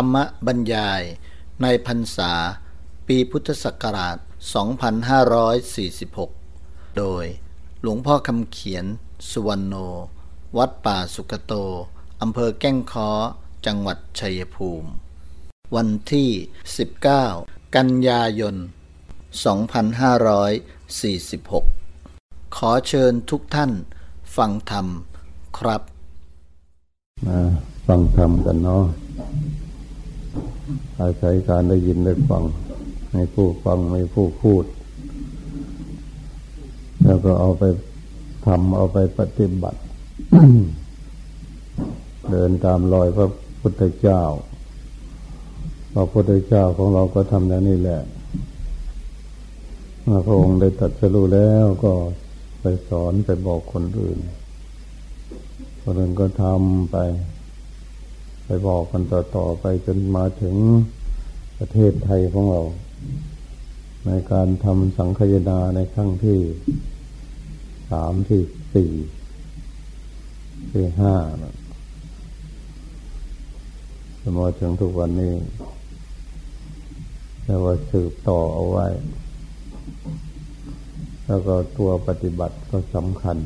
รรมบรรยายในพรรษา ปีพุทธศักราช 2546 โดยหลวงพ่อคำเขียน สุวรรณโน วัดป่าสุกโต อำเภอแก้งค้อ จังหวัดชัยภูมิ วันที่ 19 กันยายน 2546 ขอเชิญทุกท่านฟังธรรมครับ มาฟังธรรมกันเนาะ อาศัยการได้ยินได้ฟัง ให้ผู้ฟังไม่ผู้พูด แล้วก็เอาไปทำเอาไปปฏิบัติ เดินตามรอยพระพุทธเจ้าพระพุทธเจ้าของเราก็ทำอย่างนี้แหละเมื่อพระองค์ได้ตรัสรู้แล้วก็ไปสอนไปบอกคนอื่น คนอื่นก็ทำไป ไปบอกกันต่อๆไปจนมาถึงประเทศไทยของเรา ในการทำสังคยนาในครั้งที่สามที่สี่ที่ห้าจนมาถึงทุกวันนี้แล้วว่าสืบต่อเอาไว้ แล้วก็ตัวปฏิบัติก็สำคัญ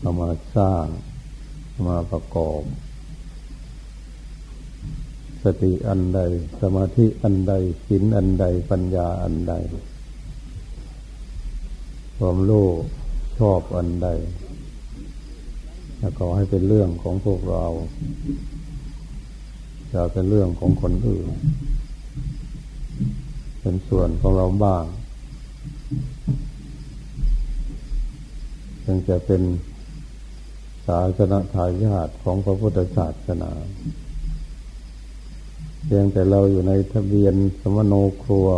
เอามาสร้างมาประกอบ สติอันใด สมาธิอันใดศีลอันใด ปัญญาอันใด ความรู้ชอบอันใด แล้วก็ให้เป็นเรื่องของพวกเราจะเป็นเรื่องของคนอื่น เป็นส่วนของเราบ้างจึงจะเป็นศาสนาทายาทของพระพุทธศาสนา เพียงแต่เราอยู่ในทะเบียนสมโนครัว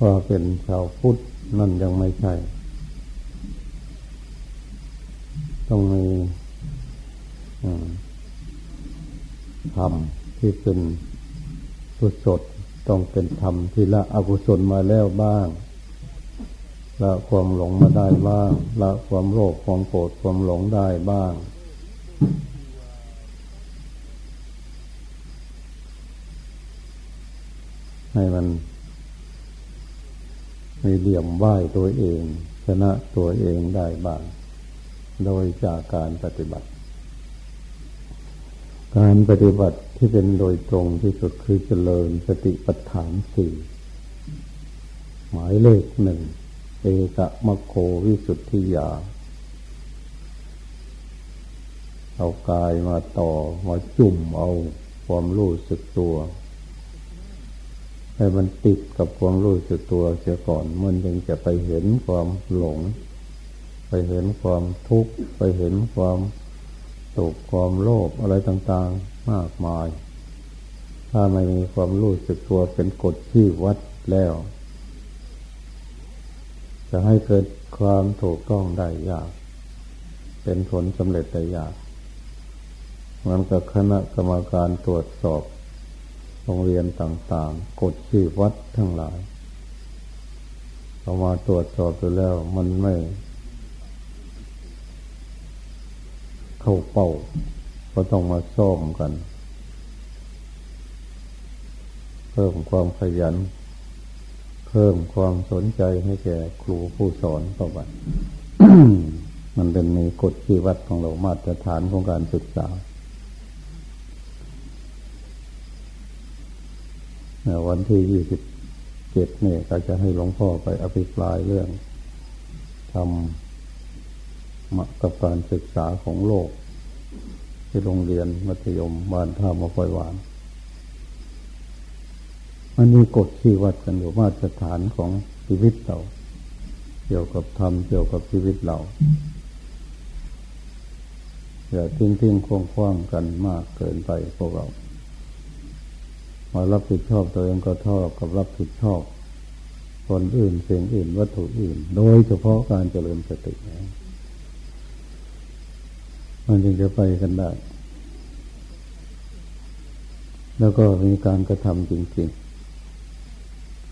ว่าเป็นชาวพุทธนั่นยังไม่ใช่ ต้องมีธรรมที่เป็นกุศลต้องเป็นธรรมที่ละอกุศลมาแล้วบ้างละความหลงมาได้บ้างละความโลภความโกรธความหลงได้บ้าง ให้มันมีเหลี่ยมไหวตัวเอง ชนะตัวเองได้บ้าง โดยจากการปฏิบัติ การปฏิบัติที่เป็นโดยตรงที่สุดคือเจริญสติปัฏฐานสี่หมายเลขหนึ่งเอกะมะโควิสุทธิยา เอากายมาต่อมาจุ่มเอาความรู้สึกตัว ให้มันติดกับความรู้สึกตัวเสียก่อนมันยังจะไปเห็นความหลง ไปเห็นความทุกข์ไปเห็นความตกความโลภอะไรต่างๆมากมาย ถ้าไม่มีความรู้สึกตัวเป็นกฎที่วัดแล้ว จะให้เกิดความถูกต้องได้ยาก เป็นผลสำเร็จได้ยากมันกับคณะกรรมการตรวจสอบ โรงเรียนต่างๆ กฎที่วัดทั้งหลายเอามาตรวจสอบดูแล้ว มันไม่ เข้าเป้า ก็ต้องมาซ่อมกัน เพิ่มความขยัน เพิ่มความสนใจให้แก่ครูผู้สอนเข้าไปมันเป็นมีกฎที่วัดของเรามาตรฐานของการศึกษา วันที่ยี่สิบเจ็ดเนี่ยก็จะให้หลวงพ่อไปอภิปรายเรื่องทำมักับการศึกษาของโลก ที่โรงเรียนมัธยมบ้านท่ามะคอยหวาน มันมีกฎที่วัดกันอยู่มาตรฐานของชีวิตเรา เกี่ยวกับธรรมเกี่ยวกับชีวิตเราอย่าทิ้งทิ้งคว่างคว่างกันมากเกินไปพวกเรา มารับผิดชอบตัวเองก็เท่ากับรับผิดชอบ คนอื่นเสียงอื่นวัตถุอื่น โดยเฉพาะการเจริญสตินะมันจึงจะไปกันได้ แล้วก็มีการกระทำจริง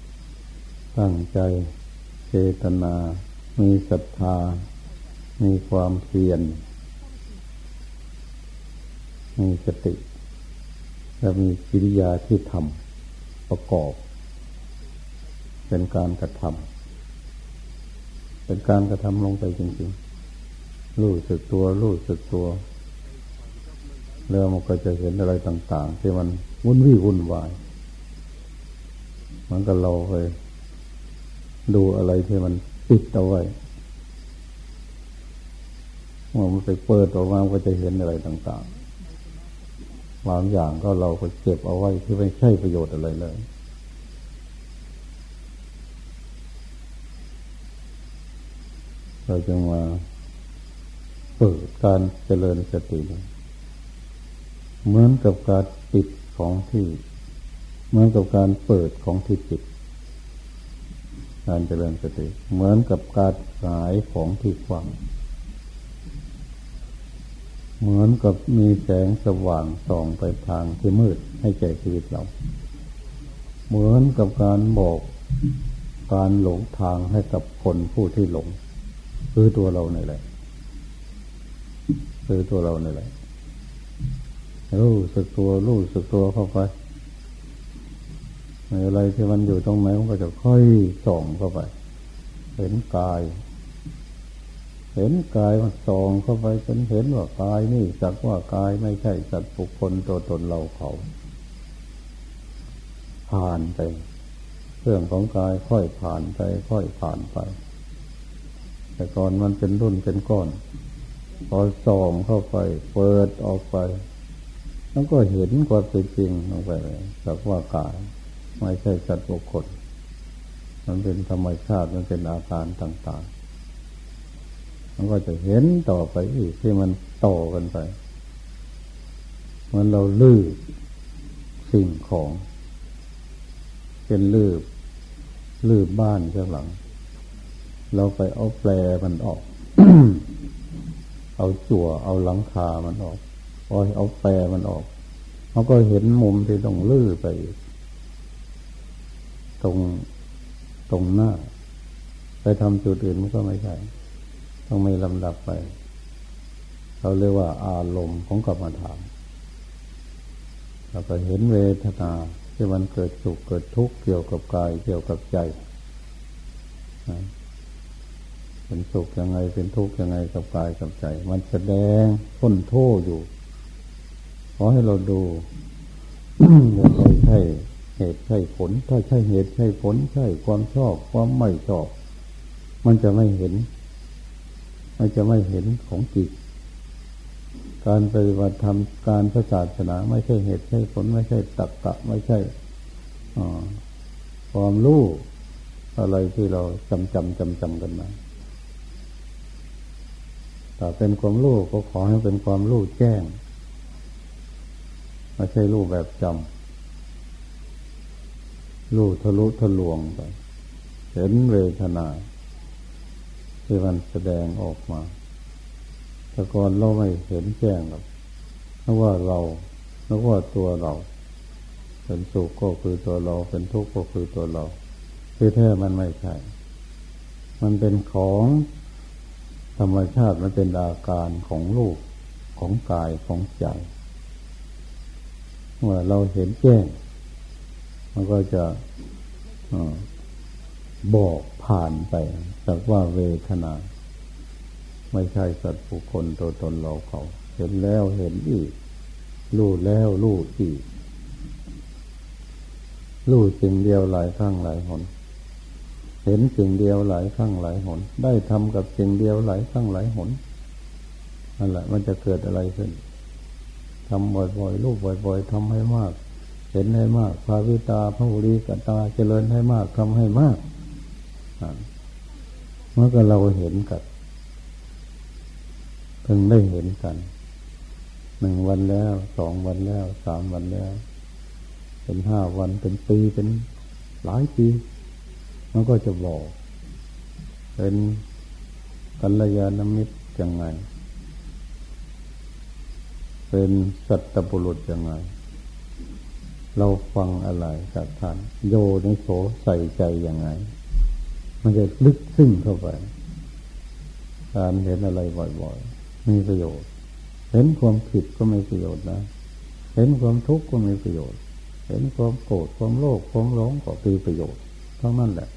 ๆ ตั้งใจเจตนา มีศรัทธา มีความเพียร มีสติ จะมีกิริยาที่ทำประกอบ เป็นการกระทำเป็นการกระทำลงไปจริงๆ รู้สึกตัว รู้สึกตัว แล้วมันก็จะเห็นอะไรต่าง ๆ ที่มันวุ่นวี่วุ่นวายเหมือนกับเราไปดูอะไรที่มันปิดเอาไว้เมื่อมันไปเปิดออกมาก็จะเห็นอะไรต่าง ๆ บางอย่างก็เราก็เก็บเอาไว้ที่ไม่ใช่ประโยชน์อะไรเลยเราจึงมาเปิดการเจริญสติเหมือนกับการปิดของที่ เหมือนกับการเปิดของที่ปิด การเจริญสติ เหมือนกับการหายของที่คว่ำ เหมือนกับมีแสงสว่างส่องไปทางที่มืดให้แก่ชีวิตเรา เหมือนกับการบอกการหลงทางให้กับคนผู้ที่หลง คือตัวเราในแหละคือตัวเราในแหละรู้สึกตัวรู้สึกตัวเข้าไปอะไรที่มันอยู่ตรงไหนมันก็จะค่อยส่องเข้าไป เห็นกาย เห็นกายมันส่องเข้าไปจนเห็นว่ากายนี่สักว่ากายไม่ใช่สัตว์บุคคลตัวตนเราเขา ผ่านไป เรื่องของกายค่อยผ่านไป ค่อยผ่านไป แต่ก่อนมันเป็นรุ่นเป็นก้อน พอส่องเข้าไป เปิดออกไปแล้วก็เห็นความเป็นจริงลงไปสักว่ากาย ไม่ใช่สัตว์บุคคล มันเป็นธรรมชาติมันเป็นอาการต่าง ๆ มันก็จะเห็นต่อไปอีกที่มันต่อกันไปมันเราลื้อสิ่งของเป็นลื้อลื้อบ้านข้างหลัง เราไปเอาแปลมันออก เอาจั่วเอาหลังคามันออกเอเอาแปลมันออกเขาก็เห็นมุมที่ต้องลื้อไป ตรงตรงหน้า ไปทำจุดอื่นมันก็ไม่ใช่ ต้องไม่ลำดับไป เราเรียกว่าอารมณ์ของกรรมฐานเราก็เห็นเวทนาที่มันเกิดสุขเกิดทุกข์เกี่ยวกับกายเกี่ยวกับใจเป็นสุขยังไงเป็นทุกข์ยังไงกับกายกับใจ มันแสดงพ้นโทษอยู่ขอให้เราดูว่าใช่เหตุใช่ผล ถ้าใช่เหตุใช่ผลใช่ความชอบ ความไม่ชอบ มันจะไม่เห็น มันจะไม่เห็นของจิตการปฏิบัติธรรมการพระศาสนาไม่ใช่เหตุใช่ผลไม่ใช่ตักกะไม่ใช่ความรู้อะไรที่เราจำจำจำจำกันมาแต่เป็นความรู้ก็ขอให้เป็นความรู้แจ้งไม่ใช่รู้แบบจำรู้ทะลุทะลวงไปเห็นเวทนา ที่มันแสดงออกมาแต่ก่อนเราไม่เห็นแจ้งหรอกนึกว่าเรานึกว่าตัวเรา เป็นสุขก็คือตัวเรา เป็นทุกข์ก็คือตัวเรา คือแท้มันไม่ใช่ มันเป็นของธรรมชาติมันเป็นอาการของรูปของกายของใจ เมื่อเราเห็นแจ้ง มันก็จะ บอกผ่านไปสักว่าเวทนา ไม่ใช่สัตว์ผู้คนตัวตนเราเขา เห็นแล้วเห็นอีก รู้แล้วรู้อีก รู้สิ่งเดียวหลายครั้งหลายหน เห็นสิ่งเดียวหลายครั้งหลายหน ได้ทำกับสิ่งเดียวหลายครั้งหลายหนนั่นแหละมันจะเกิดอะไรขึ้นทำบ่อยๆลูกบ่อยๆทำให้มาก เห็นให้มาก ภาวิตาพระบุรีกตาเจริญให้มากทำให้มาก เมื่อก็เราเห็นกันเพิ่งได้เห็นกันหนึ่งวันแล้วสองวันแล้วสามวันแล้ว เป็นห้าวันเป็นปีเป็นหลายปี มันก็จะบอก เป็นกัลยาณมิตรยังไง เป็นสัตบุรุษยังไง เราฟังอะไรจากท่านโยนิโสใส่ใจยังไง มันจะลึกซึ้งเข้าไป การเห็นอะไรบ่อยๆมีประโยชน์ เห็นความผิดก็มีประโยชน์นะ เห็นความทุกข์ก็มีประโยชน์ เห็นความโกรธความโลภความหลงก็มีประโยชน์ทั้งนั้นแหละ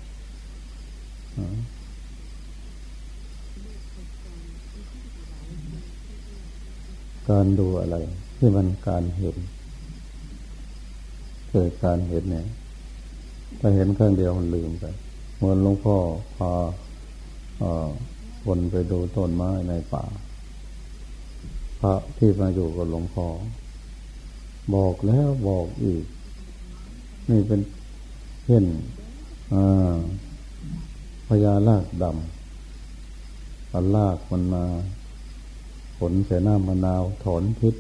การดูอะไร ที่มันการเห็น เกิดการเห็นเนี่ยถ้าเห็นครั้งเดียวมันลืมไป มือนหลวงพ่อพาวนไปดูต้นไม้ในป่า พระที่มาอยู่กับหลวงพ่อ บอกแล้วบอกอีก นี่เป็นเช่นพญาลากดำพลากมันมา ผลเสน้ามะนาวถอนพิษ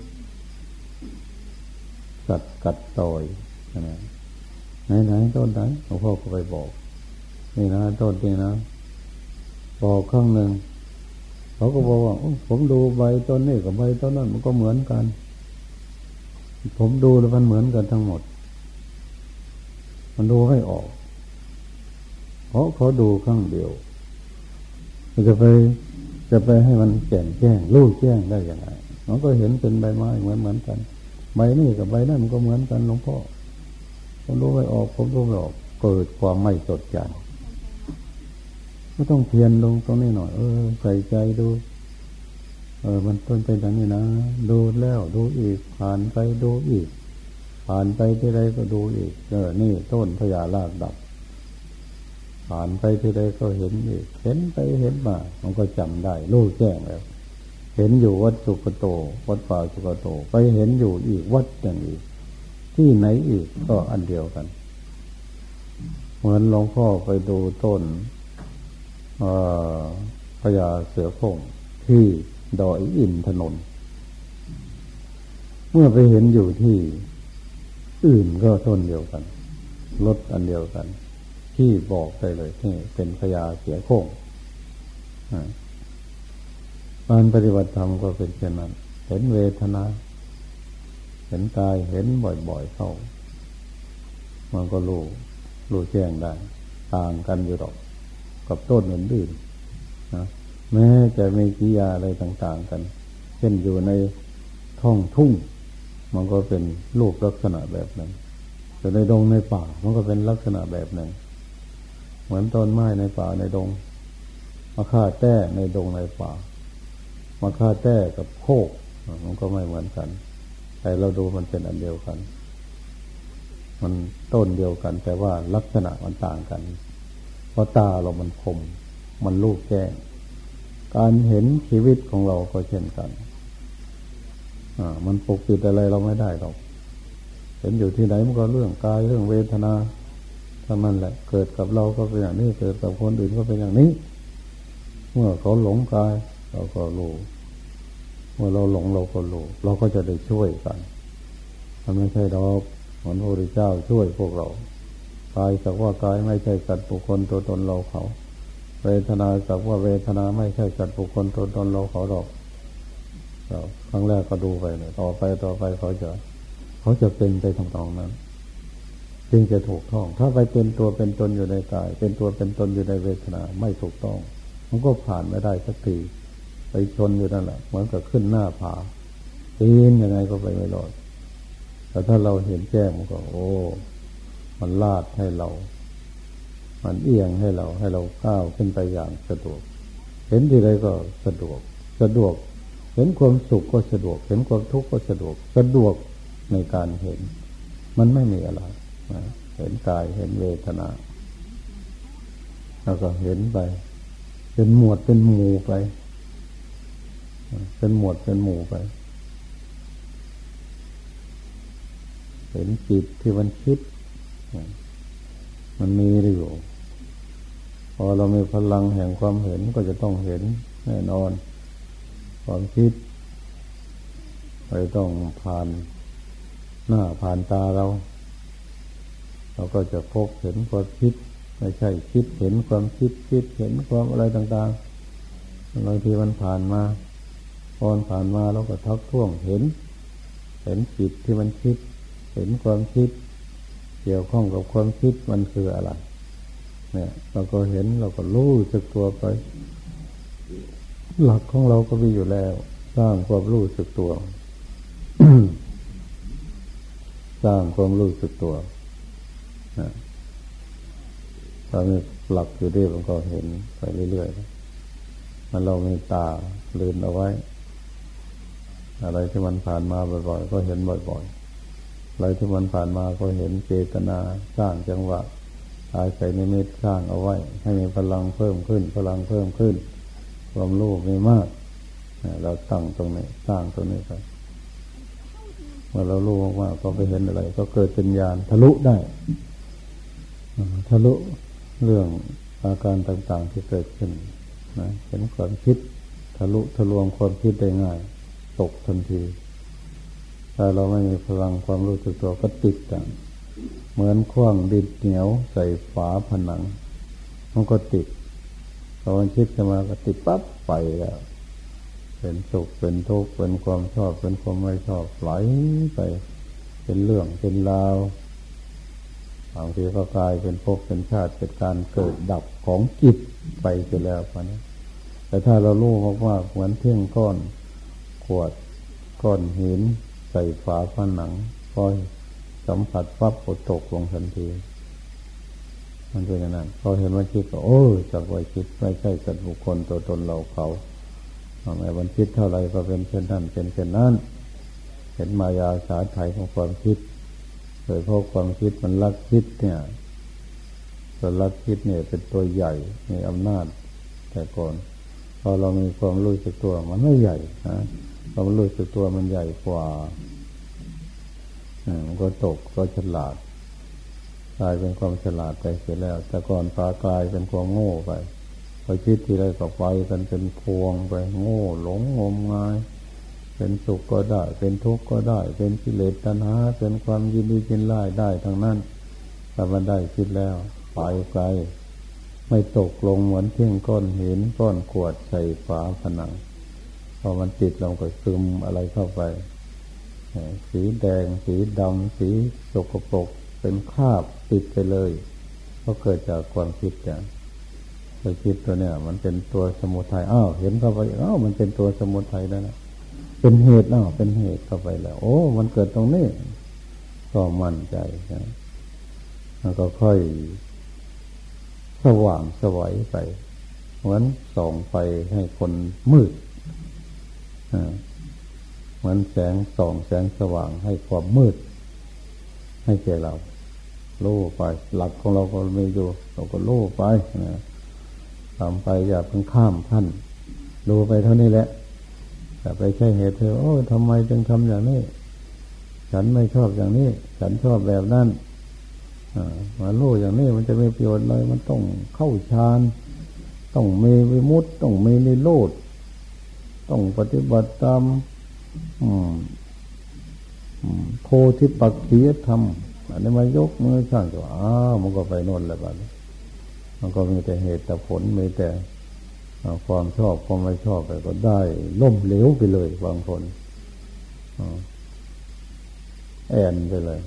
กัดกัดต่อยนะไหนไหนต้นไหนหลวงพ่อก็ไปบอก นี่นะต้นนี้นะบอกข้างหนึ่งเขาก็บอกว่าผมดูใบต้นนี้กับใบต้นนั้นมันก็เหมือนกัน ผมดูแล้วมันเหมือนกันทั้งหมด มันดูให้ออก เพราะเขาดูข้างเดียวมันจะไปจะไปให้มันแจ่มแจ้งรู้แจ้งได้ยังไงมันก็เห็นเป็นใบไม้เหมือนเหมือนกัน ใบนี้กับใบนั้นมันก็เหมือนกันหลวงพ่อผมรู้ไม่ออกผมรู้ไม่ออกเกิดความไม่จดจำ ก็ต้องเพียรลงตรงนี้หน่อย เออ ใส่ใจดู เออ มันต้นเป็นอย่างนี้นะ ดูแล้ว ดูอีก ผ่านไปดูอีก ผ่านไปที่ใดก็ดูอีก เออ นี่ต้นพญาลากดับ ผ่านไปที่ใดก็เห็นอีก เห็นไปเห็นมา มันก็จำได้รู้แจ้งแล้ว เห็นอยู่วัดสุกโต วัดป่าสุกโต ไปเห็นอยู่อีกวัดอย่างอีก ที่ไหนอีกก็อันเดียวกัน เหมือนหลวงพ่อไปดูต้น พญาเสือโคร่งที่ดอยอินถนน เมื่อไปเห็นอยู่ที่อื่นก็ต้นเดียวกันรถอันเดียวกัน ที่บอกได้เลยที่เป็นพญาเสือโคร่งการปฏิบัติธรรมก็เป็นเช่นนั้น เห็นเวทนา เห็นกายเห็นบ่อยๆเข้า มันก็รู้รู้แจ้งได้ ต่างกันอยู่หรอก กับต้นอื่นๆนะแม้จะมีกิยาอะไรต่าง ๆ กัน เช่นอยู่ในท้องทุ่ง มันก็เป็นรูปลักษณะแบบนั้นอยู่ในดงในป่า มันก็เป็นลักษณะแบบนั้น เหมือนต้นไม้ในป่าในดงมาฆ่าแต้ในดงในป่ามาฆ่าแต้กับโคกมันก็ไม่เหมือนกัน แต่เราดูมันเป็นอันเดียวกัน มันต้นเดียวกัน แต่ว่าลักษณะมันต่างกัน เพราะตาเรามันคม มันลูกแก้การเห็นชีวิตของเราก็เช่นกัน อ่า มันปกปิดอะไรเราไม่ได้หรอกเห็นอยู่ที่ไหนมันก็เรื่องกายเรื่องเวทนาถ้ามันแหละ เกิดกับเราก็เป็นอย่างนี้ เกิดกับคนอื่นก็เป็นอย่างนี้ เมื่อเขาหลงกาย เราก็รู้เมื่อเราหลงเราก็รู้เราก็จะได้ช่วยกันมันไม่ใช่ดอกเหมือนพระพุทธเจ้าช่วยพวกเรา กายสักว่ากายไม่ใช่สัตว์บุคคลตัวตนเราเขา เวทนาสักว่าเวทนาไม่ใช่สัตว์บุคคลตัวตนเราเขาหรอกครั้งแรกก็ดูไปเลยต่อไปต่อไปเขาจะ เขาจะเป็นไปทางตรงนั้นจึงจะถูกต้อง ถ้าไปเป็นตัวเป็นตนอยู่ในกาย เป็นตัวเป็นตนอยู่ในเวทนาไม่ถูกต้อง มันก็ผ่านไม่ได้สักทีไปชนอยู่นั่นแหละเหมือนกับขึ้นหน้าผาปีนยังไงก็ไปไม่รอดแต่ถ้าเราเห็นแจ้งมันก็ โอ้ มันลาดให้เรา มันเอียงให้เราให้เราก้าวขึ้นไปอย่างสะดวก เห็นที่ใดก็สะดวก สะดวก เห็นความสุขก็สะดวก เห็นความทุกข์ก็สะดวก สะดวกในการเห็น มันไม่มีอะไรเห็นกายเห็นเวทนาแล้วก็เห็นไป เป็นหมวดเป็นหมู่ไป เป็นหมวดเป็นหมู่ไป เห็นจิตที่มันคิด มันมีอยู่ พอเรามีพลังแห่งความเห็นก็จะต้องเห็นแน่นอน ความคิดไปต้องผ่านหน้าผ่านตาเรา เราก็จะพบเห็นความคิด ไม่ใช่คิดเห็นความคิดคิดเห็นความอะไรต่างๆบางทีมันผ่านมาพรผ่านมาเราก็ทักท่วงเห็น เห็นจิตที่มันคิด เห็นความคิด เกี่ยวข้องกับความคิดมันคืออะไร เนี่ย เราก็เห็นเราก็รู้สึกตัวไป หลักของเราก็มีอยู่แล้ว สร้างความรู้สึกตัว สร้างความรู้สึกตัวนะถ้ามีหลักอยู่ดีมันก็เห็นไปเรื่อยๆมันเรามีตาลืนเอาไว้ อะไรที่มันผ่านมาบ่อยๆ ก็เห็นบ่อยๆ อะไรที่มันผ่านมาก็เห็นเจตนาสร้างจังหวะอาศัยนิมิตสร้างเอาไว้ ให้มีพลังเพิ่มขึ้น พลังเพิ่มขึ้น ความรู้มีมากเราตั้งตรงนี้สร้างตรงนี้ไปเมื่อเรารู้มากๆก็ไปเห็นอะไร ก็เกิดเป็นญาณทะลุได้ทะลุเรื่องอาการต่างๆที่เกิดขึ้นนะเห็นความคิดทะลุทะลวงความคิดได้ง่าย ตกทันที ถ้าเราไม่มีพลังความรู้สึกตัวก็ติดกัน เหมือนคว้างดินเหนียวใส่ฝาผนัง มันก็ติดพอมันคิดจะมาก็ติดปั๊บไปแล้ว เป็นสุขเป็นทุกข์เป็นความชอบเป็นความไม่ชอบไหลไป เป็นเรื่องเป็นราวบางทีก็กลายเป็นภพเป็นชาติเป็นการเกิดดับของจิตไปไปแล้วพอนี้แต่ถ้าเรารู้ว่าเหมือนเท่งก้อนขวดก้อนหิน ใส่ฝาผนังพอสัมผัสปั๊บก็ตกลงทันทีมันเป็นอย่างนั้นพอเห็นว่าคิดก็โอ้จากว่าคิดไม่ใช่สัตว์บุคคลตัวตนเราเขาแม้วันคิดเท่าไรก็เป็นเช่นนั้นเป็นเช่นนั้นเห็นมายาสาไถของความคิดโดยเพราะความคิดมันลักคิดเนี่ยตัวลักคิดเนี่ยเป็นตัวใหญ่มีอำนาจแต่ก่อนพอเรามีความรู้สึกตัวมันไม่ใหญ่นะ ความรู้สึกตัวมันใหญ่กว่ามันก็ตกก็ฉลาดกลายเป็นความฉลาดไปเสียแล้ว แต่ก่อนพากลายเป็นความโง่ไปพอคิดทีไรก็ไปกันเป็นพวงไปโง่หลงงมงาย เป็นสุขก็ได้ เป็นทุกข์ก็ได้ เป็นกิเลสตัณหาเป็นความยินดียินไล่ได้ทั้งนั้นถ้ามันได้คิดแล้วไปไกลไม่ตกลงเหมือนเที่ยงก้อนหินก้อนขวดใส่ฝาผนัง พอมันติดลงก็ซึมอะไรเข้าไป สีแดง สีดำสีสกปรกเป็นคราบติดไปเลยก็เกิดจากความคิดอย่างไปคิดตัวเนี้ยมันเป็นตัวสมุทัยอ้าวเห็นเข้าไปอ้าวมันเป็นตัวสมุทัยแล้วนะเป็นเหตุอ้าวเป็นเหตุเข้าไปแล้ว โอ้ มันเกิดตรงนี้ก็มั่นใจนะแล้วก็ค่อย สว่างสวัยไปเหมือนส่องไฟให้คนมืด เหมือนแสงส่องแสงสว่างให้ความมืด ให้แก่เราโล่ไป หลักของเราก็ไมีอยู่ เราก็โล่ไปนะทำไปอย่าเพิ่งข้ามขั้นดูไปเท่านี้แหละแต่ไปใช่เหตุเธอโอ้ทำไมจึงทำอย่างนี้ ฉันไม่ชอบอย่างนี้ ฉันชอบแบบนั้นมาโล่อย่างนี้มันจะไม่ประโยชน์เลย มันต้องเข้าฌาน ต้องมีวิมุตต้องมีนิโรธ ต้องปฏิบัติตามโพธิปักขียธรรมอันนี้มายกมือสร้างตัวอ้าวมันก็ไปโน่นแล้วบ้างมันก็มีแต่เหตุแต่ผลมีแต่ความชอบความไม่ชอบไปก็ได้ล่มเหลวไปเลยบางคนแอนไปเลย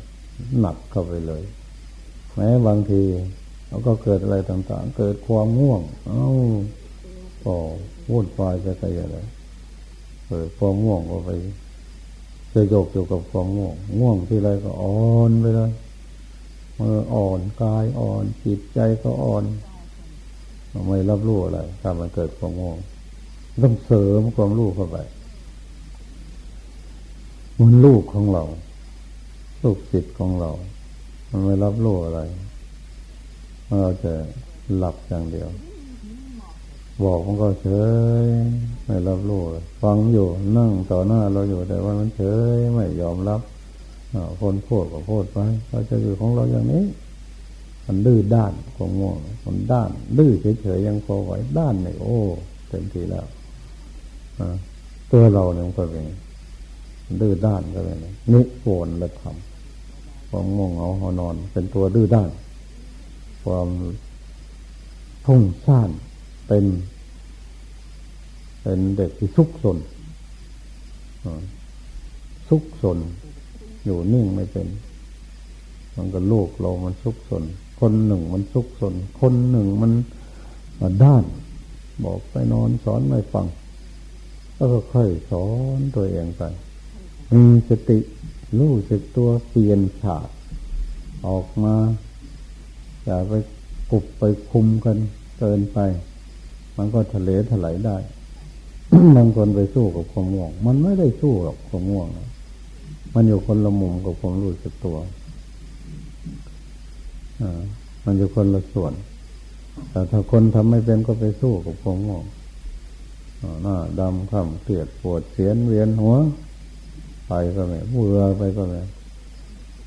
หนักเข้าไปเลย แม้บางทีเราก็เกิดอะไรต่างๆ เกิดความง่วง เอ้าก็วุ่นวายจะไปกันอะไร เกิดความง่วงก็ไปจะโยกอยู่กับความง่วง ง่วงที่ไรก็อ่อนไปเลยมืออ่อนกายอ่อนจิตใจก็อ่อน ไม่รับรู้อะไรถ้ามันเกิดความง่วงต้องเสริมความรู้เข้าไปมันลูกของเราลูกจิตของเรา มันไม่รับรู้อะไรเราจะหลับอย่างเดียว บอกมันก็เฉย ไม่รับรู้ฟังอยู่นั่งต่อหน้าเราอยู่แต่ว่ามันเฉยไม่ยอมรับคนพูดก็พูดไปเราจะอยู่ของเราอย่างนี้ มันดื้อด้านของง่วงมันด้าน ดื้อเฉยๆยังพอไหวด้านเนี่โอ้เต็มทีแล้วตัวเราเนี่ยมันก็เป็นดื้อด้านก็เลยนิโกนและทำความง่วงเหงาหอนอน เป็นตัวดื้อด้าน ความทุ่งซ่าน เป็น เป็นเด็กที่ซุกซนซุกซนอยู่นิ่งไม่เป็น มันก็ลูกเรามันซุกซนคนหนึ่งมันซุกซนคนหนึ่งมันด้าน บอกไปนอนสอนไม่ฟังแล้วก็ค่อยสอนตัวเองไปมีสติรู้สึกตัวเปลี่ยนฉากออกมาอย่าไปกุบไปคุมกันเกินไป มันก็ทะเลถลายได้บางคนไปสู้กับความง่วง มันไม่ได้สู้กับความง่วงนะมันอยู่คนละมุมกับความรู้สึกตัวอ่ามันอยู่คนละส่วน แต่ถ้าคนทำไม่เป็นก็ไปสู้กับความง่วงหน้าดำข้ามเกลียดปวดเสียนเวียนหัว ไปก็ไม่เบื่อไปก็ไม่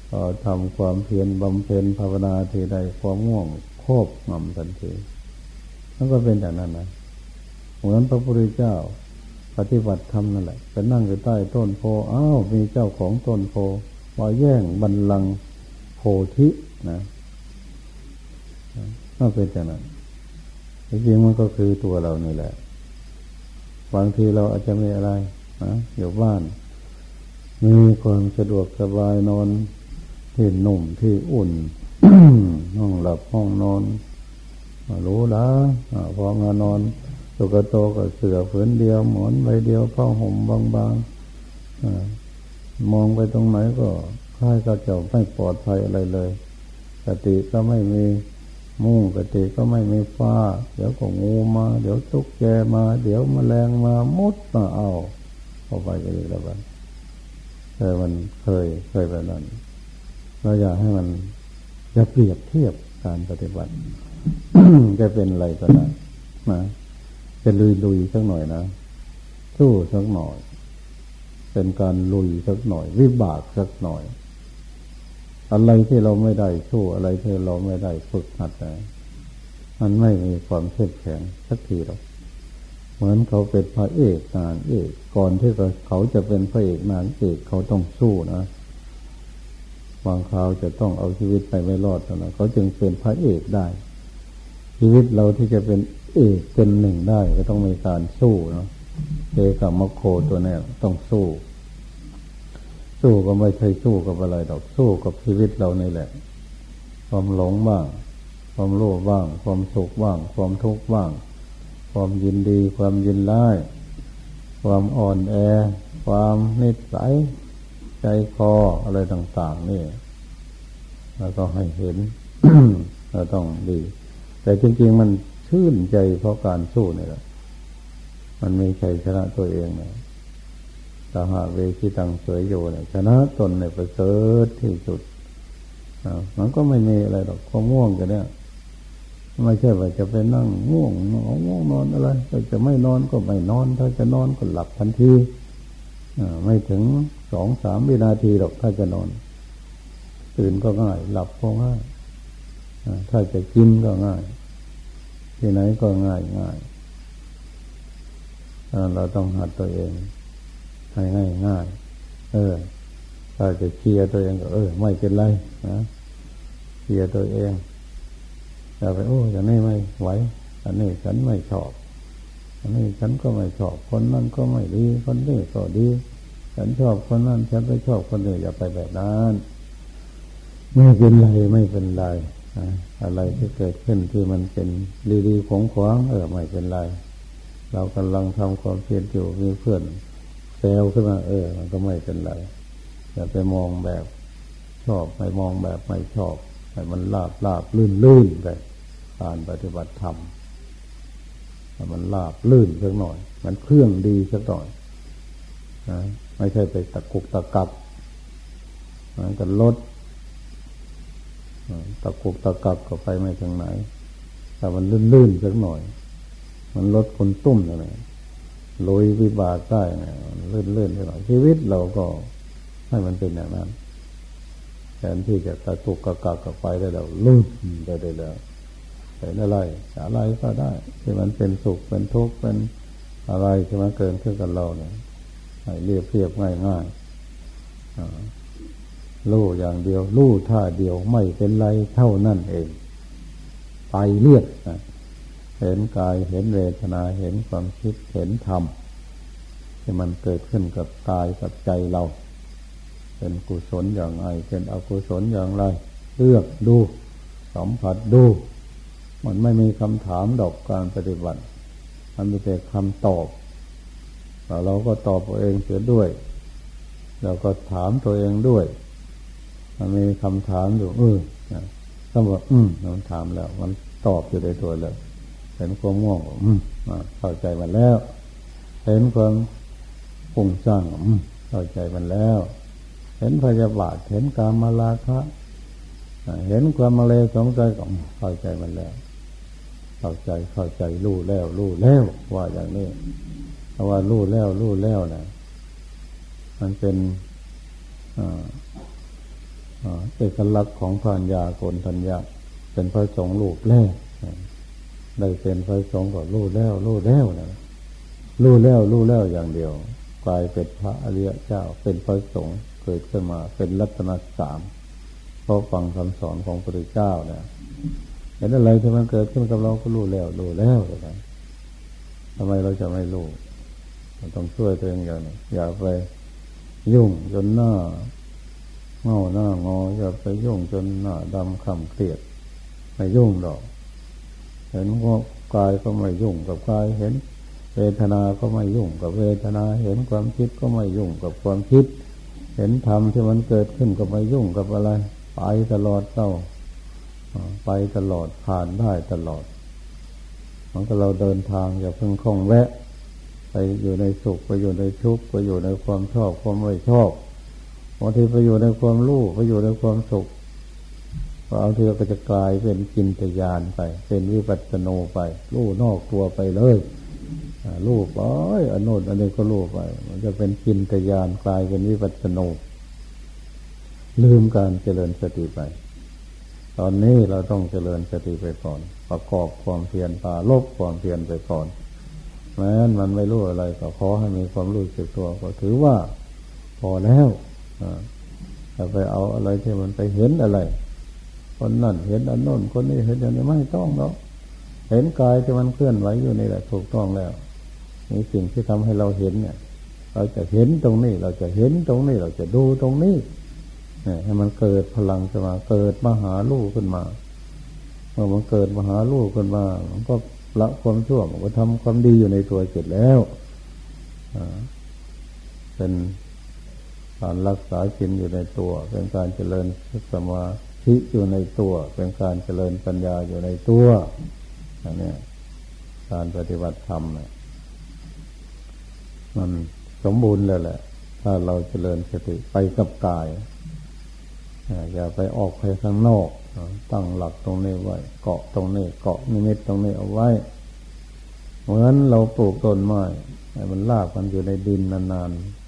พอทำความเพียรบำเพ็ญภาวนาทีใดความง่วงครอบงำทันที มันก็เป็นอย่างนั้นนะเหมือนพระพุทธเจ้า ปฏิบัติธรรมนั่นแหละไปนั่งอยู่ใต้ต้นโพอ้าวมีเจ้าของต้นโพมาแย่งบันลังโพธินะน่าเป็นอย่างนั้นจริงๆมันก็คือตัวเรานี่แหละบางทีเราอาจจะมีอะไรนะอยู่บ้าน มีความสะดวกสบายนอนที่นุ่มที่อุ่นห้องหลับห้องนอน รู้ละพอมานอนตุกโตก็เสือผืนเดียวหมอนใบเดียวผ้าห่มบางๆมองไปตรงไหนก็คล้ายกับจะไม่ปลอดภัยอะไรเลยสติก็ไม่มีมุ้งกติก็ไม่มีฟ้า เดี๋ยวก็งูมา เดี๋ยวตุกแกมา เดี๋ยวมแมลงมามุดมาเอาเข้าไปกันอีกแล้วกันแต่มันเคยเคยแบบนั้นเราอยากให้มันจะเปรียบเทียบการปฏิบัติ จะเป็นอะไรก็ได้นะจะลุยลุยสักหน่อยนะสู้สักหน่อย เป็นการลุยสักหน่อย วิบากสักหน่อย อะไรที่เราไม่ได้สู้อะไรที่เราไม่ได้ฝึกหัดนะมันไม่มีความเข้มแข็งสักทีหรอกเหมือนเขาเป็นพระเอกนางเอกก่อนที่เขาจะเป็นพระเอกนางเอกเขาต้องสู้นะบางคราวจะต้องเอาชีวิตไปไม่รอดนะเขาจึงเป็นพระเอกได้ ชีวิตเราที่จะเป็นเอกเป็นหนึ่งได้ก็ต้องมีการสู้เนาะเอกับมโคตัวนี้ต้องสู้ สู้ก็ไม่ใช่สู้กับอะไรดอกสู้กับชีวิตเรานี่แหละ ความหลงบ้าง ความโลภบ้าง ความสุขบ้าง ความทุกข์บ้าง ความยินดี ความยินร้ายความอ่อนแอ ความนิสัยใจคออะไรต่าง ๆ นี่เราต้องให้เห็นเราต้องดี แต่จริง ๆ มันชื่นใจเพราะการสู้นี่แหละ มันมีชัยชนะตัวเองเนี่ยตาหาเวทีตังเสยโยเนี่ยชนะตนในประเสริฐที่สุดมันก็ไม่มีอะไรหรอกความง่วงกันเนี่ยไม่ใช่ว่าจะไปนั่งง่วงนอนง่วงนอนอะไรถ้าจะไม่นอนก็ไม่นอน ถ้าจะนอนก็หลับทันทีไม่ถึงสองสามวินาทีหรอกถ้าจะนอน ตื่นก็ง่าย หลับก็ง่ายถ้าจะกินก็ง่าย ที่ไหนก็ง่ายง่ายเราต้องหัดตัวเองให้ง่ายง่ายเออถ้าจะเคลียร์ตัวเองก็เออ ไม่เป็นไรนะเคลียร์ตัวเองอย่าไปโอ้อย่างนี้ไม่ไหวอันนี้ฉันไม่ชอบอันนี้ฉันก็ไม่ชอบคนนั้นก็ไม่ดี คนนี้ก็ดี ฉันชอบคนนั้นฉันไม่ชอบคนนี้อย่าไปแบบนั้นไม่เป็นไรไม่เป็นไร อะไรที่เกิดขึ้นที่มันเป็นดีๆของขวางเออไม่เป็นไร เรากำลังทำความเพียรอยู่มีเพื่อนแซวขึ้นมา เออ มันก็ไม่เป็นไรอย่าไปมองแบบชอบไปมองแบบไม่ชอบให้มันลาบลาบลื่นลื่นไปการปฏิบัติธรรมมันลาบลื่นสักหน่อย มันเครื่องดีสักหน่อยนะไม่ใช่ไปตะกุกตะกับมันก็ลด ตะกุกตะกับก็ไปไม่ถึงไหน แต่มันลื่นๆสักหน่อย มันลดคนตุ้มอะไรลุยวิบากได้ไงลื่นๆสักหน่อยชีวิตเราก็ให้มันเป็นอย่างนั้นแทนที่จะตะกุกตะกับกับไปได้แล้วลื่นไปได้แล้วเป็นอะไรอะไรก็ได้ ที่มันเป็นสุขเป็นทุกข์เป็นอะไรที่มันเกินขึ้นกับเราเนี่ยให้เรียบเรียบง่ายง่าย รู้อย่างเดียว รู้ท่าเดียวไม่เป็นไรเท่านั่นเอง ไปเรียบเห็นกายเห็นเวทนาเห็นความคิดเห็นธรรมที่มันเกิดขึ้นกับกายกับใจเรา เป็นกุศลอย่างไรเป็นอกุศลอย่างไร เลือกดูสัมผัสดู มันไม่มีคำถามดอกการปฏิบัติ มันมีแต่คำตอบแต่เราก็ตอบตัวเองเสียด้วยเราก็ถามตัวเองด้วย มันมีคำถามอยู่เออก็บอกอืมมันถามแล้ว มันตอบอยู่ในตัวแล้วเห็นความง่วงอืมเข้าใจมันแล้ว เห็นความปุ่งสร้างอืมเข้าใจมันแล้ว เห็นพยาบาทเห็นการมาลาคะเห็นความมาเลยสงสัยก็เข้าใจมันแล้ว เข้าใจเข้าใจรู้แล้วรู้แล้วว่าอย่างนี้เพราะว่ารู้แล้วรู้แล้วนะมันเป็นอ่า เอกลักษณ์ของพันยาโกนทัญญาเป็นพระสงฆ์ลูกแรกได้เป็นพระสงฆ์ก็รู้แล้วรู้แล้วนะรู้แล้วรู้แล้วอย่างเดียว กลายเป็นพระอริยเจ้า เป็นพระสงฆ์เกิดขึ้นมาเป็นรัตนสามเพราะฟังคำสอนของพระพุทธเจ้าเนี่ยเห็นอะไรที่มันเกิดขึ้นกับเราก็รู้แล้วรู้แล้วเลยทำไมเราจะไม่รู้เราต้องช่วยตัวเองอย่างนี้อย่าไปยุ่งจนหน้า เงาหน้างออย่าไปยุ่งจนหน้าดำคำเครียดไม่ยุ่งหรอก เห็นว่ากายก็ไม่ยุ่งกับกายเห็น เวทนา ก็ไม่ยุ่งกับเวทนา เห็นความคิดก็ไม่ยุ่งกับความคิด เห็นธรรมที่มันเกิดขึ้นก็ไม่ยุ่งกับอะไรไปตลอดเต้าไปตลอดผ่านได้ตลอดมันก็เราเดินทางอย่าเพิ่งคล่องแวะ ไปอยู่ในสุขไปอยู่ในทุกข์ไปอยู่ในความชอบความไม่ชอบ บางทีไปอยู่ในความรู้ไปอยู่ในความสุขบางทีก็จะกลายเป็นกินตยานไป เป็นวิปัสสนูไปรู้นอกตัวไปเลยรู้ไปอันโน้นอันนี้ก็รู้ไป มันจะเป็นกินตยานกลายเป็นวิปัสสนูลืมการเจริญสติไป ตอนนี้เราต้องเจริญสติไปก่อน ประกอบความเพียรปาลบความเพียรไปก่อนแม้นมันไม่รู้อะไรก็ขอให้มีความรู้สึกตัวก็ถือว่า พอแล้ว จะไปเอาอะไรที่มันไปเห็นอะไร คนนั่นเห็นอันโน้นคนนี้เห็นอย่างนี้ไม่ต้องหรอกเห็นกายที่มันเคลื่อนไหวอยู่นี่แหละถูกต้องแล้วมีสิ่งที่ทำให้เราเห็นเนี่ย เราจะเห็นตรงนี้ เราจะเห็นตรงนี้ เราจะดูตรงนี้เนี่ยให้มันเกิดพลังขึ้นมา เกิดมหาลูกขึ้นมาเมื่อมันเกิดมหาลูกขึ้นมา มันก็ละความชั่วมันก็ทำความดีอยู่ในตัวเสร็จแล้วเป็น การรักษาชินอยู่ในตัว เป็นการเจริญสมาธิอยู่ในตัว เป็นการเจริญปัญญาอยู่ในตัวอันนี้การปฏิบัติธรรมเนี่ยมันสมบูรณ์เลยแหละ ถ้าเราเจริญสติไปกับกายอย่าไปออกไปข้างนอก ตั้งหลักตรงนี้ไว้ เกาะตรงนี้ เกาะนิมิตตรงนี้เอาไว้ เหมือนเราปลูกต้นไม้ให้มันลากมันอยู่ในดินนานๆ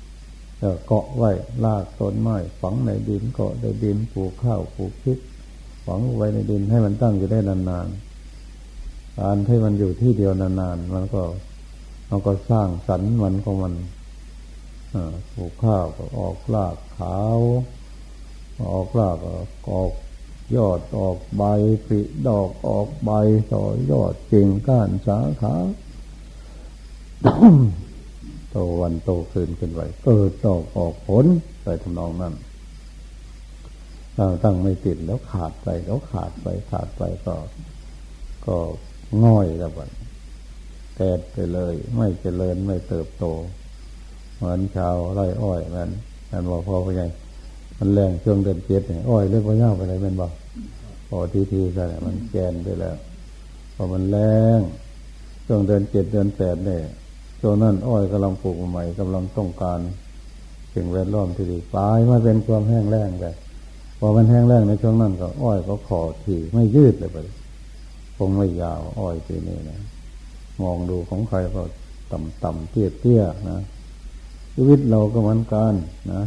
เกาะไว้ลากต้นไม้ฝังในดินเกาะในดินปลูกข้าวปลูกพริกฝังไว้ในดินให้มันตั้งอยู่ได้นานๆการให้มันอยู่ที่เดียวนานๆมันก็มันก็สร้างสรรค์มันของมันปลูกข้าวก็ออกรากขาว ออกรากออกยอดออกใบผลิดอกออกใบต่อยอดเกิ่งก้านสาขา โตวันโตขึ้นขึ้นไปเกิดดอกออกผลไปทำนองนั้นเราตั้งไม่ติดแล้วขาดไปแล้วขาดไปขาดไปก็ ก็ง่อยแล้วบัดแกไปเลย ไม่เจริญไม่เติบโต เหมือนชาวไร่อ้อยมันมันบอกพ่อพ่อใหญ่มันแรงช่วงเดือนเจ็ดเนี่ยอ้อยเรื่องพย่าไปไหนมันบอกพอทีทีกันมันแกนไปแล้วพอมันแรงช่วงเดือนเจ็ดเดือนแปดเนี่ย ช่วงนั้นอ้อยกำลังปลูกใหม่กำลังต้องการสิ่งแวดล้อมที่ดีปลายมาเป็นความแห้งแล้งไปพอมันแห้งแล้งในช่วงนั้นก็อ้อยก็ขอทีไม่ยืดเลยไปคงไม่ยาว อ้อยทีนี้นะมองดูของใครก็ต่ำๆเตี้ยๆนะชีวิตเราก็เหมือนกันนะ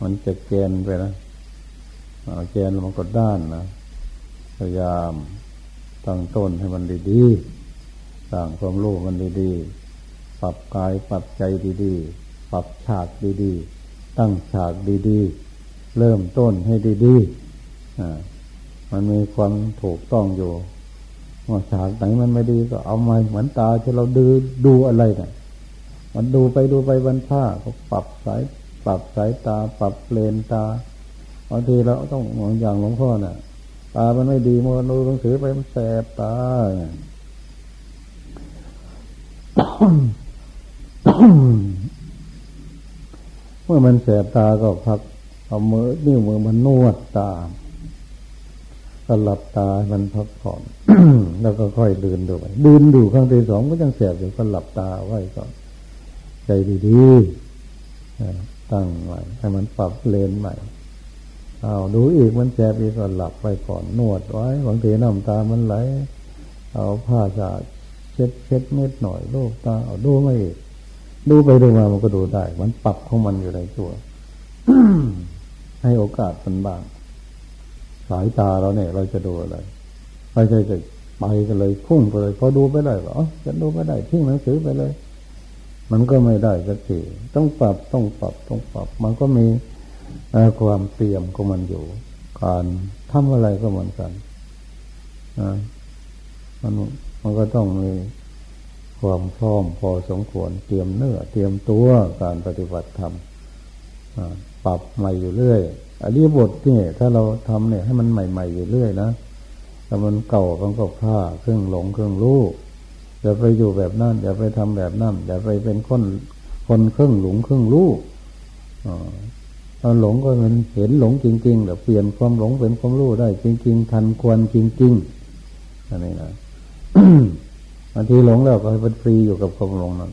มันจะแกนไปนะแกนมันก็ด้านนะพยายามตั้งต้นให้มันดีๆสร้างความรู้มันดีๆ ปรับกายปรับใจดีๆ ปรับฉากดีๆ ตั้งฉากดีๆ เริ่มต้นให้ดีๆอ่ามันมีความถูกต้องอยู่ว่าฉากไหนมันไม่ดีก็เอามาเหมือนตาที่เราดูดูอะไรเนะี่ยมันดูไปดูไปวันผ้าก็ปรับสายปรับสายตา ปรับเลนตาบางทีเราต้องมองอย่างหลวงพ่อน่ะ ตามันไม่ดีมัวดูหนังสือไปมันแสบตา เมื่อมันแสบตาก็พักเอามือนิ้วมือมันนวดตาก็หลับตามันพักผ่อน แล้วก็ค่อยเดืนดูไปดืนดูครั้งที่สองก็ยังแสบอยู่ก็หลับตาไว้ก่อนใจดีๆตั้งใหม่ให้มันปรับเลนใหม่เอาดูอีกมันแสบอีกก็หลับไปก่อนนวดไว้บางทีน้ำตามันไหล เอาผ้าสาดเช็ดเช็ดเม็ดหน่อยโลกตาเอาดูไม่อีก ดูไปดูมามันก็ดูได้ มันปรับของมันอยู่ในตัวให้โอกาสมันบ้าง สายตาเราเนี่ย เราจะดูอะไรไม่ใช่จะไปกันเลยพุ่งไปเลย พอดูไปได้หรอจะดูไปได้ทิ้งหนังสือไปเลย มันก็ไม่ได้สักทีต้องปรับต้องปรับต้องปรับ มันก็มีความเตรียมของมันอยู่ การทำอะไรก็เหมือนกันนะมันมันก็ต้องมี ความพร้อมพอสมควรเตรียมเนื้อเตรียมตัวการปฏิบัติธรรมปรับใหม่อยู่เรื่อยอริยบทนี่ถ้าเราทำเนี่ยให้มันใหม่ ๆ อยู่เรื่อยนะถ้ามันเก่ามันก็ผ้าเครื่องหลงเครื่องรู้อย่าไปอยู่แบบนั้นอย่าไปทำแบบนั้นอย่าไปเป็นคนคนเครื่องหลงเครื่องรู้ตอนหลงก็มันเห็นหลงจริงๆแต่เปลี่ยนความหลงเป็นความรู้ได้ จริง ๆ ทันควรจริงๆอันนี้นะ บางทีหลงแล้วก็ให้มันฟรีอยู่กับความหลงนั้น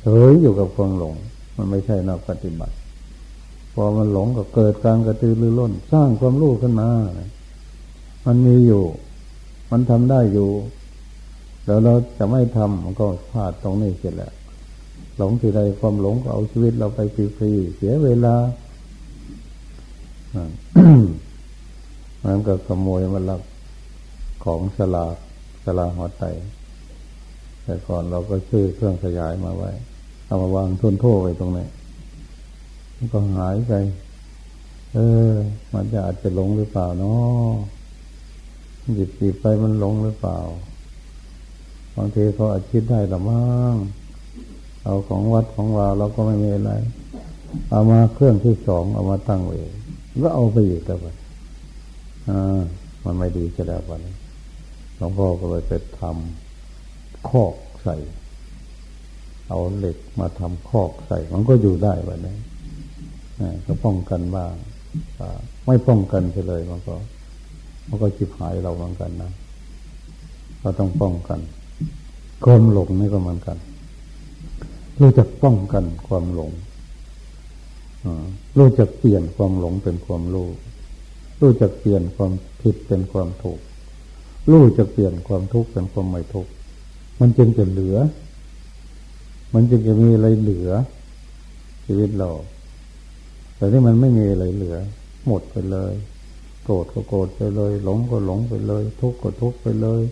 เฉยอยู่กับความหลง มันไม่ใช่นักปฏิบัติ พอมันหลงก็เกิดการกระตือรือร้น สร้างความรู้ขึ้นมา มันมีอยู่ มันทำได้อยู่แล้วเราจะไม่ทำมันก็พลาดตรงนี้เสร็จแล้วหลงที่ใดความหลงก็เอาชีวิตเราไปฟรีๆเสียเวลามันก็ขโมยมันลัก ของสลาสลาหัวไตแต่ก่อนเราก็ชื่อเครื่องขยายมาไว้ เอามาวางทุนโทไว้ตรงนี้มันก็หายไป เออ มันจะอาจจะหลงหรือเปล่าเนาะหยิบหยิบไปมันหลงหรือเปล่าบางทีเขาอาจคิดได้หรือมั้งเอาของวัดของวาเราก็ไม่มีอะไร เอามาเครื่องที่สองเอามาตั้งไว้ก็เอาไปอีกแล้วไปอ่ามันไม่ดีจะแล้ววันนี้ หลวงพ่อก็เลยไปทำคอกใส่ เอาเหล็กมาทำคอกใส่ มันก็อยู่ได้วันนี้ก็ป้องกันบ้างไม่ป้องกันไปเลยมันก็ มันก็จิบหายเราเหมือนกันนะเราต้องป้องกันความหลงนี่ก็เหมือนกัน รู้จักป้องกันความหลงรู้จักเปลี่ยนความหลงเป็นความรู้รู้จักเปลี่ยนความผิดเป็นความถูก รู้จะเปลี่ยนความทุกข์เป็นความไม่ทุกข์มันจึงจะเหลือ มันจึงจะมีอะไรเหลือ ชีวิตเรา แต่ที่มันไม่มีอะไรเหลือ หมดไปเลยโกรธก็โกรธไปเลย หลงก็หลงไปเลย ทุกข์ก็ทุกข์ไปเลย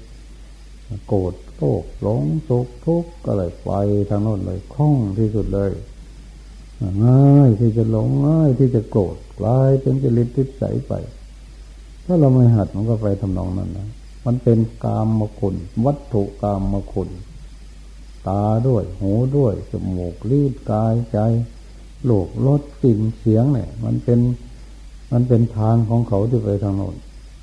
โกรธโลภหลงสุขทุกข์ก็เลยไปทางโน้นเลยคล่องที่สุดเลยง่ายที่จะหลงง่ายที่จะโกรธกลายเป็นจริตทิฏฐิไป ถ้าเราไม่หัดมันก็ไปทำนองนั้นนะ มันเป็นกามมคุณวัตถุกามมคุณตาด้วย หูด้วยจมูกลิ้นกายใจโลกรสกลิ่นเสียงเนี่ย มันเป็นมันเป็นทางของเขาที่ไปทางโน้น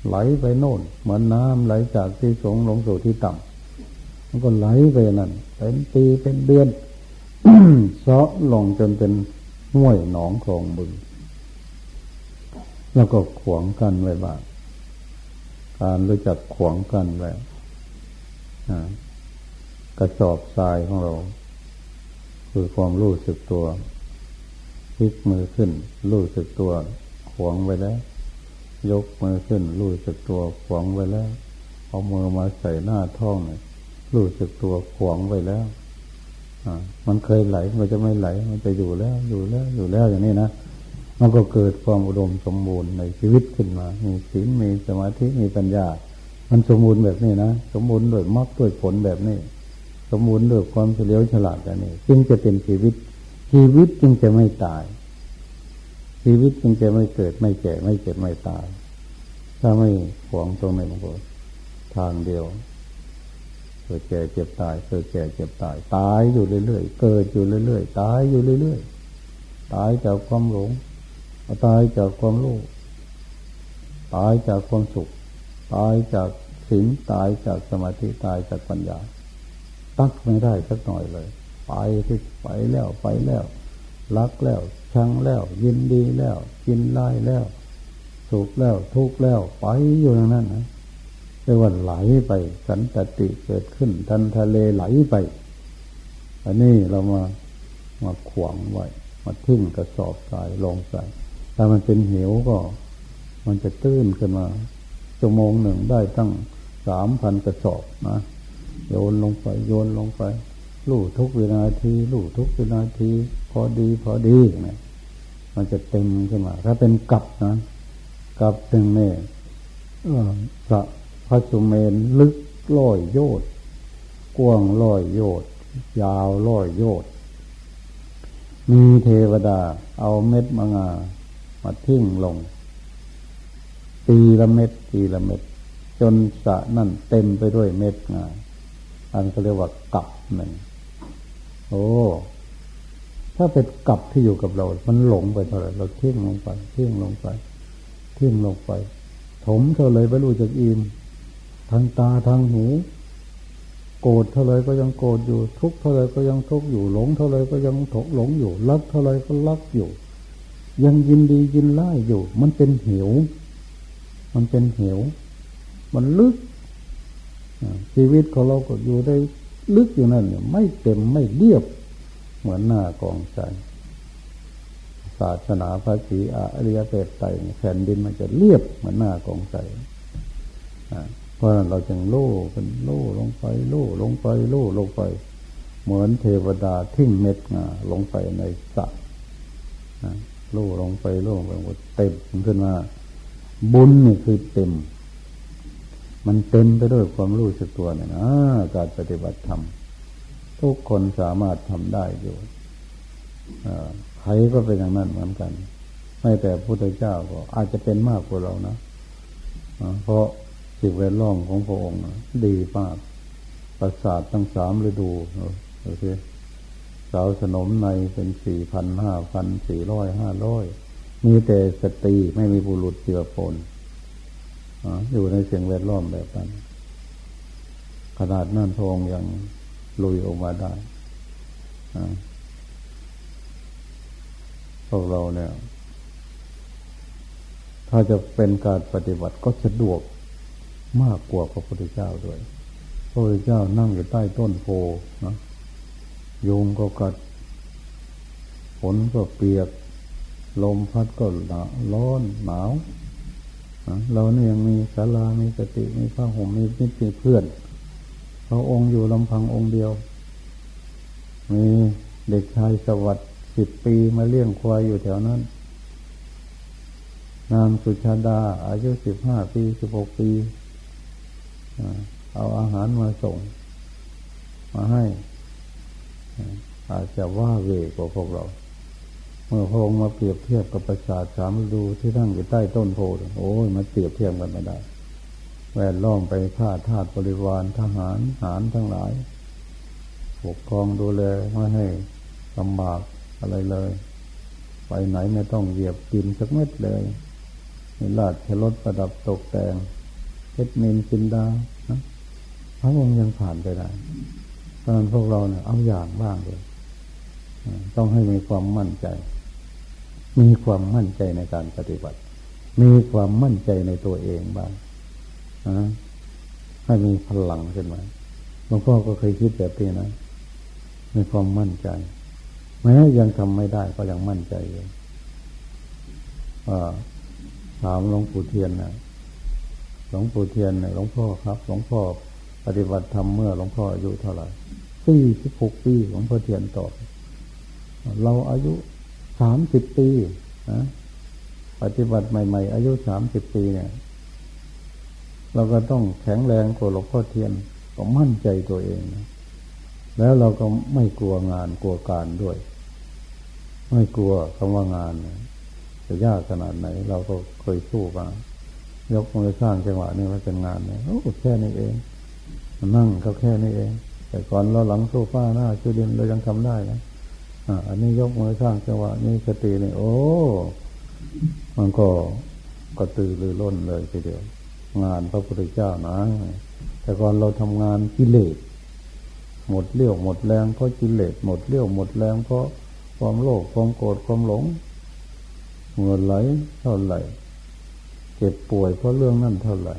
ไหลไปโน่น เหมือนน้ำไหลจากที่สูงลงสู่ที่ต่ำมันก็ไหลไปนั่นเป็นปีเป็นเดือนเซาะลงจนเป็นห้วยหนองคลองบึง แล้วก็ขวงกันไว้บ้าง การรู้จักขวางกันไว้กระสอบทรายของเรา คือความรู้สึกตัวพลิกมือขึ้น รู้สึกตัว ขวางไว้แล้ว ยกมือขึ้น รู้สึกตัว ขวางไว้แล้ว เอามือมาใส่หน้าท้องเนี่ยรู้สึกตัวขวางไว้แล้วมันเคยไหล มันจะไม่ไหล มันจะอยู่แล้ว อยู่แล้ว อยู่แล้วอย่างนี้นะ มันก็เกิดความอุดมสมบูรณ์ในชีวิตขึ้นมา มีศีล มีสมาธิ มีปัญญา มันสมบูรณ์แบบนี้นะ สมบูรณ์ด้วยมรรคด้วยผลแบบนี้ สมบูรณ์ด้วยความเฉลียวฉลาดแบบนี้ จึงจะเป็นชีวิต ชีวิตจึงจะไม่ตาย ชีวิตจึงจะไม่เกิดไม่แก่ไม่เจ็บไม่ตาย ถ้าไม่หวงตรงไหนมันก็ทางเดียว เกิดแก่เจ็บตาย เกิดแก่เจ็บตาย ตายอยู่เรื่อยๆ เกิดอยู่เรื่อยๆ ตายอยู่เรื่อยๆ ตายจากความหลง ตายจากความรู้ตายจากความสุข ตายจากศีลตายจากสมาธิตายจากปัญญา ตักไม่ได้สักหน่อยเลย ไปที่ไปแล้วไปแล้ว รักแล้วชังแล้ว ยินดีแล้วกินไล่แล้ว สุขแล้วทุกข์แล้ว ไปอยู่อย่างนั้นนะเรียกว่าไหลไป สันตติเกิดขึ้น ทันทะเลไหลไป อันนี้เรามามาขวางไว้ มาทิ้งกระสอบทรายลงใส่ ถ้ามันเป็นเหวก็ มันจะตื้นขึ้นมาชั่วโมงหนึ่งได้ตั้งสามพันกระสอบนะโยนลงไปโยนลงไปลู่ทุกวินาทีลู่ทุกวินาที พอดีพอดีนะมันจะเต็มขึ้นมา ถ้าเป็นกับนะกับตึงเนี่ยพระพระสุเมนลึกร้อยโยดกว้างร้อยโยดยาวร้อยโยดมีเทวดา เอาเม็ดมางา มาทิ้งลงปีละเม็ดปีละเม็ด จนสะนั่นเต็มไปด้วยเม็ดงาอันก็เรียกว่ากับหนึ่งโอ้ถ้าเป็นกับที่อยู่กับเรา มันหลงไปเท่าไหร่เราทิ้งลงไปทิ้งลงไปทิ้งลงไป ถมเท่าไรไม่รู้จักอิ่มทางตาทางหู โกรธเท่าไรก็ยังโกรธอยู่ ทุกเท่าไรก็ยังทุกอยู่ หลงเท่าไรก็ยังถกหลงอยู่รักเท่าไรก็รักอยู่ ยังยินดียินไล่อยู่ มันเป็นเหวมันเป็นเหวมันลึกชีวิตของเราก็อยู่ได้ลึกอยู่นั่นเนี่ยไม่เต็มไม่เรียบ เหมือนหน้ากองใจศาสนาภาษีอริยเปรตไตแผ่นดินมันจะเรียบเหมือนหน้ากองใจเพราะนั้นเราจึงโล่กันโล่ลงไปโล่ลงไปโล่ลงไป เหมือนเทวดาทิ้งเม็ดงาลงไปในสระ ล่ลงไปโล่ลงไปเต็มขึ้นมา บุญนี่คือเต็ม มันเต็มไปด้วยความรู้สึกตัวเนี่ยนะการปฏิบัติธรรมทุกคนสามารถทำได้อยู่ใครก็เป็นอย่างนั้นเหมือนกัน ไม่แต่พระพุทธเจ้าก็อาจจะเป็นมากกว่าเรานะเพราะสิ่งแวดล้อมของพระองค์ดีมาก ประสาททั้งสามฤดูโอเคาวสนมในเป็นสี่พันห้าพันสี่ร้อยห้าร้อยมีแต่สตรีไม่มีบุรุษเจือปนอยู่ในเสียงแวดล้อมแบบนั้น ขนาดนั่นพระองยังลุยออกมาได้พวกเราเนี่ย ถ้าจะเป็นการปฏิบัติก็สะดวกมากกว่าพระพุทธเจ้าด้วย พระพุทธเจ้านั่งอยู่ใต้ต้นโพนะ ยุงก็กัด ฝนก็เปียก ลมพัดก็หนาร้อนหนาวเราเนี่ยยังมีศาลามีสติมีผ้าห่มมีมิตรเพื่อนเราองค์อยู่ลำพังองค์เดียว มีเด็กชายสวัสดิ์สิบปีมาเลี้ยงควายอยู่แถวนั้น นางสุชาดา อายุสิบห้าปีสิบหกปี เอาอาหารมาส่ง มาให้ อาจจะว่าเวกว่าพวกเรา เมื่อพระองค์มาเปรียบเทียบกับประสาทสามฤดูที่นั่งอยู่ใต้ต้นโพธิ์โอ้ยมันเปรียบเทียบกันไม่ได้ แวดล้อมไปข้าทาสบริวารทหารหารทั้งหลายปกครองดูแลไม่ให้ลำบากอะไรเลย ไปไหนไม่ต้องเหยียบกินสักเม็ดเลยมีลาดชลดประดับตกแต่งเพชรนินจินดาพระองค์ยังผ่านไปได้ตอนพวกเราเนี่ยเอาอย่างบ้างเลย ต้องให้มีความมั่นใจ มีความมั่นใจในการปฏิบัติ มีความมั่นใจในตัวเองบ้างให้มีพลังขึ้นมาหลวงพ่อก็เคยคิดแบบนี้นะ มีความมั่นใจ แม้ยังทำไม่ได้ก็ยังมั่นใจอยู่ถามหลวงปู่เทียนนะหลวงปู่เทียนเนี่ยหลวงพ่อครับหลวงพ่อปฏิบัติธรรมเมื่อหลวงพ่ออายุเท่าไหร่สี่สิบหกปีหลวงพ่อเทียนตอบ เราอายุสามสิบปีนะปฏิบัติใหม่ ๆ อายุสามสิบปีเนี่ย เราก็ต้องแข็งแรงกว่าหลวงพ่อเทียนก็มั่นใจตัวเองนะแล้วเราก็ไม่กลัวงานกลัวการด้วย ไม่กลัวคำว่างานจะยากขนาดไหน เราก็เคยสู้มายกมือสร้างจังหวะนี้มาเป็นงานเนี่ยโอ้แค่นี้เองนั่งก็แค่นี้เอง แต่ก่อนเราหลังโซฟาหน้าชูดินเรายังทำได้นะ อันนี้ยกมือสร้างจังหวะนี้สตินี่โอ้ มันก็ก็ตือรือร้นเลยทีเดียว งานพระพุทธเจ้านะ แต่ก่อนเราทำงานกิเลสหมดเลี้ยวหมดแรงเพราะกิเลสหมดเลี้ยวหมดแรงเพราะความโลภความโกรธความหลงเงินไหลเท่าไหร่เจ็บป่วยเพราะเรื่องนั้นเท่าไหร่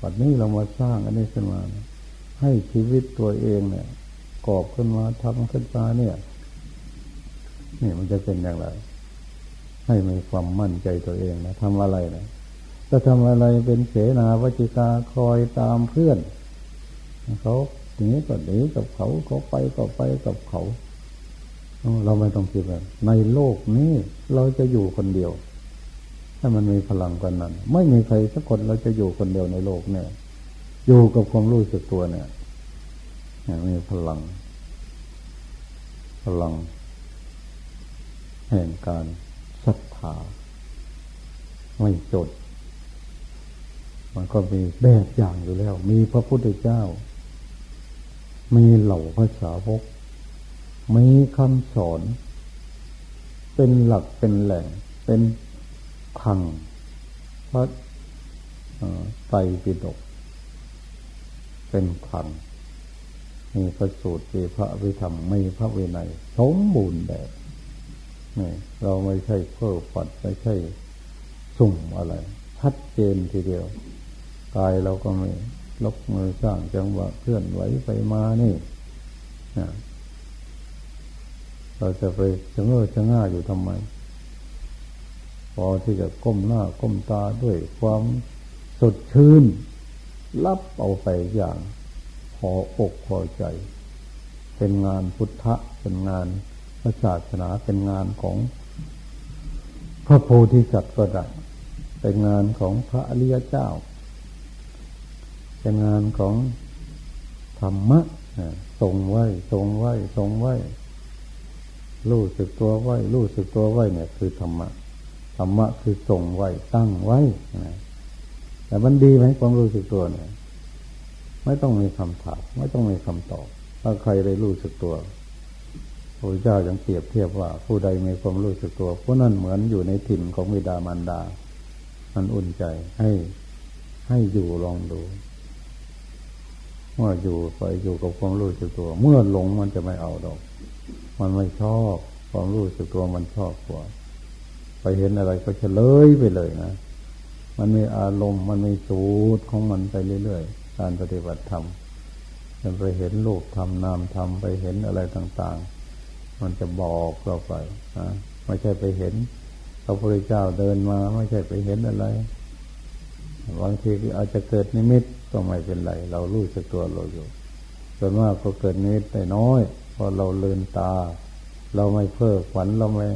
ปัจนี้เรามาสร้างอันนี้ขึ้นมา ให้ชีวิตตัวเองเนี่ยกอบขึ้นมาทำขึ้นมาเนี่ย นี่มันจะเป็นอย่างไร ให้มีความมั่นใจตัวเองนะทำอะไรนะจะทำอะไรเป็นเสนาวจิกาคอยตามเพื่อนเขาหนีก็หนีกับเขาเขาไปก็ไปกับเขา เราไม่ต้องคิดว่าในโลกนี้เราจะอยู่คนเดียว ถ้ามันมีพลังกันนั้น ไม่มีใครสักคนเราจะอยู่คนเดียวในโลกเนี่ยอยู่กับความรู้สึกตัวเนี่ยมีพลัง พลัง แห่งการศรัทธาไม่จด มันก็มีแบบอย่างอยู่แล้ว มีพระพุทธเจ้า มีเหล่าภาษาวก มีคำสอน เป็นหลักเป็นแหล่ง เป็นขังพระไตรปิฎกเป็นขังมีพระสูตรมีพระวิธรรมมีพระวินัยสมบูรณ์แบบ นี่เราไม่ใช่เพ้อฝัดไม่ใช่สุ่มอะไรชัดเจนทีเดียว กายเราก็ไม่ลบมือสร้างจังหวะเคลื่อนไหวไปมานี่เราจะไปชะเง้อชะง่าอยู่ทำไม พอที่จะก้มหน้าก้มตาด้วยความสดชื่น รับเอาไปอย่างพออกพอใจ เป็นงานพุทธะเป็นงาน ระศาสนาเป็นงานของพระโพธิสัตว์ก็ได้เป็นงานของพระอริยเจ้า เป็นงานของธรรมะทรงไว้ทรงไว้ทรงไว้รู้สึกตัวไว้รู้สึกตัวไว้เนี่ย คือธรรมะธรรมะคือทรงไว้ตั้งไว้แต่มันดีไหมความรู้สึกตัวเนี่ย ไม่ต้องมีคำถามไม่ต้องมีคำตอบ ถ้าใครได้รู้สึกตัว พระเจ้ายังเปรียบเทียบว่า ผู้ใดมีความรู้สึกตัวผู้นั้นเหมือนอยู่ในถิ่นของมิดามารดา มันอุ่นใจให้ให้อยู่ลองดูเมื่ออยู่ไปอยู่กับความรู้สึกตัว เมื่อหลงมันจะไม่เอาดอก มันไม่ชอบความรู้สึกตัวมันชอบกว่า ไปเห็นอะไรก็เฉลยไปเลยนะมันมีอารมณ์มันมีสูตรของมันไปเรื่อยๆการปฏิบัติธรรมไปเห็นลูกทำนามทำไปเห็นอะไรต่างๆ มันจะบอกเราไปนะไม่ใช่ไปเห็นพระพุทธเจ้าเดินมาไม่ใช่ไปเห็นอะไรบางทีอาจจะเกิดนิมิตก็ไม่เป็นไร เรารู้สึกตัวเราอยู่ส่วนมากก็เกิดนิมิตแต่น้อยพอเราเลืนตา เราไม่เพ้อฝันเราไม่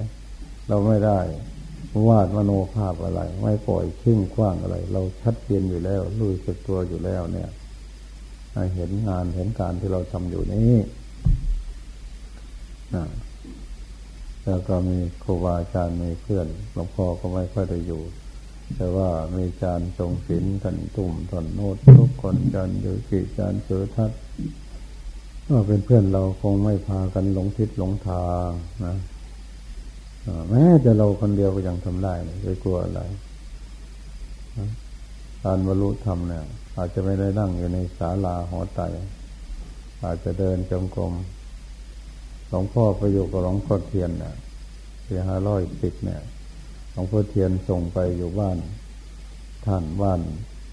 เราไม่ได้วาดมโนภาพอะไร ไม่ปล่อยทิ้งกว้างอะไร เราชัดเจนอยู่แล้ว รู้สึกตัวอยู่แล้วเนี่ยเห็นงานเห็นการที่เราทำอยู่นี้ นะแล้วก็มีครูบาอาจารย์มีเพื่อนหลวงพ่อก็ไม่ค่อยได้อยู่ แต่ว่ามีอาจารย์ทรงศิลท่านตุ่มท่านโนดทุกคนอาจารย์อยู่กิอาจารย์เสือทัศก็เป็นเพื่อนเราคงไม่พากันหลงทิศหลงทางนะแม้แต่เราคนเดียวก็ยังทำได้ไม่กลัวอะไรการบรรลุธรรมเนี่ย อาจจะไม่ได้นั่งอยู่ในศาลาหอไตอาจจะเดินจงกรม หลวงพ่อประโยคกับหลวงพ่อเทียนเนี่ยปีห้าร้อยสิบเนี่ยหลวงพ่อเทียนส่งไปอยู่บ้าน ท่านบ้าน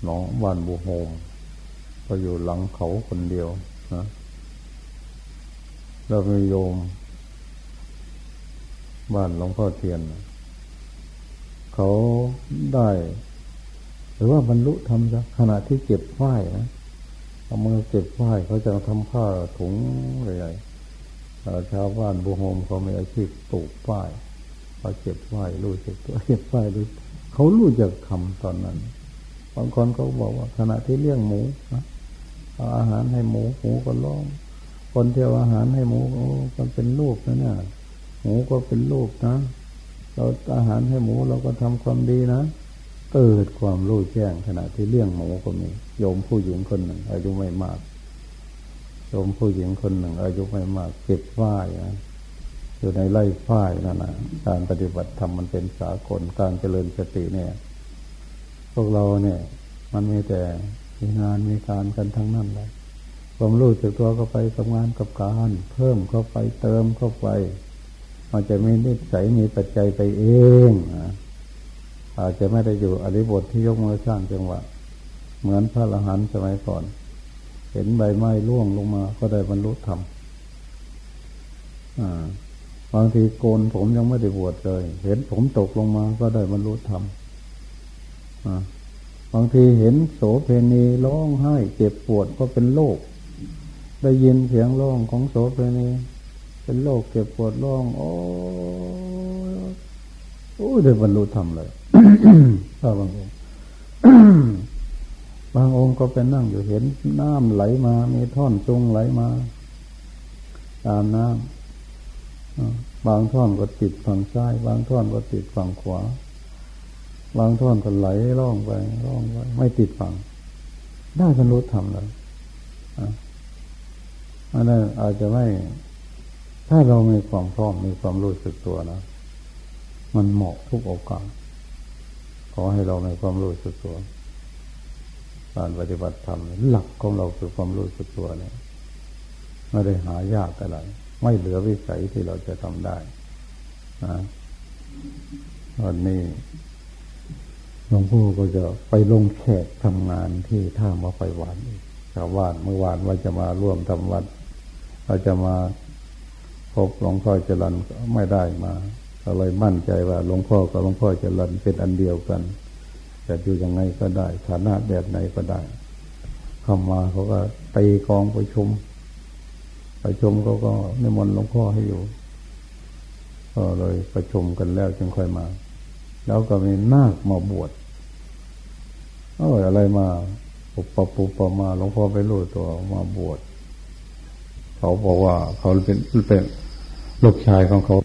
หนองบ้านบุโฮมก็อยู่หลังเขาคนเดียวนะเรามีโยม บ้านหลวงพ่อเทียน เขาได้ หรือว่าบรรลุธรรมจ้ะขณะที่เก็บฝ้ายนะเอามือเก็บฝ้ายเขาจะทำผ้าถุงอะไร ชาวบ้านบูโฮมเขามีอาชีพปลูกฝ้ายเขาเก็บฝ้ายรู้จักตัวเก็บฝ้ายรู้เขารู้จักคำตอนนั้นบางคนเขาบอกว่าขณะที่เลี้ยงหมูนะเอาอาหารให้หมูหมูก็ร้อง คนเที่ยวอาหารให้หมูโอ้มันเป็นลูกนะเนี่ยหมูก็เป็นลูกนะ เราอาหารให้หมูเราก็ทำความดีนะเกิดความรู้แจ้งขณะที่เลี้ยงหมูก็มีโยมผู้หญิงคนหนึ่งอายุไม่มาก โยมผู้หญิงคนหนึ่ง อายุไม่มากเก็บฝ้ายนะอยู่ในไร่ฝ้ายนั่นนะการปฏิบัติธรรมมันเป็นสากลการเจริญสติเนี่ย พวกเราเนี่ย มันมีแต่มีงานมีการกันทั้งนั้นเลยความรู้สึกตัวก็ไปทำงานกับการ เพิ่มเข้าไปเติมเข้าไปมันจะมีนิสัยมีปัจจัยไปเองอาจจะไม่ได้อยู่อริบทที่ยกมือสร้างจังหวะ เหมือนพระอรหันต์สมัยก่อน เห็นใบไม้ร่วงลงมา ก็ได้บรรลุธรรมบางทีโกนผมยังไม่ได้บวชเลย เห็นผมตกลงมา ก็ได้บรรลุธรรมบางทีเห็นโสเพณีร้องไห้ เจ็บปวดก็เป็นโรคได้ยินเสียงร้องของโสเพณีเป็นโรคเจ็บปวดร้อง โอ้โอ้ได้บรรลุธรรมเลยถ้าบางองค์ บางองค์ก็เป็นนั่งอยู่เห็นน้ำไหลมา มีท่อนจุงไหลมา ตามน้ำบางท่อนก็ติดฝั่งซ้าย บางท่อนก็ติดฝั่งขวา บางท่อนก็ไหลล่องไปล่องไปไม่ติดฝั่ง ได้บรรลุธรรมเลยอันนั้นอาจจะไม่ ถ้าเรามีความพร้อมมีความรู้สึกตัวนะมันเหมาะทุกโอกาสขอให้เราในความรู้สึกตัว การปฏิบัติธรรมหลักของเราคือความรู้สึกตัวเนี่ยไม่ได้หายากอะไร ไม่เหลือวิสัยที่เราจะทำได้นะวันนี้หลวงพ่อก็จะไปลงแขกทำงานที่ท่ามาไฟหวานชาวบ้านเมื่อวานว่าจะมาร่วมทำวัดว่าจะมาพบหลวงพ่อจรันไม่ได้มาก็เลยมั่นใจว่าหลวงพ่อกับหลวงพ่อจรันเป็นอันเดียวกัน จะอยู่ยังไงก็ได้ ฐานะแบบไหนก็ได้ เข้ามาเขาก็ตีกองประชุมประชุมเขาก็นิมนต์หลวงพ่อให้อยู่ก็เลยประชุมกันแล้วจึงค่อยมา แล้วก็มีนาคมาบวชเอออะไรมาปุปปุปมาหลวงพ่อไปรู้ตัวมาบวชเขาบอกว่าเขาเป็นเป็นลูกชายของเขา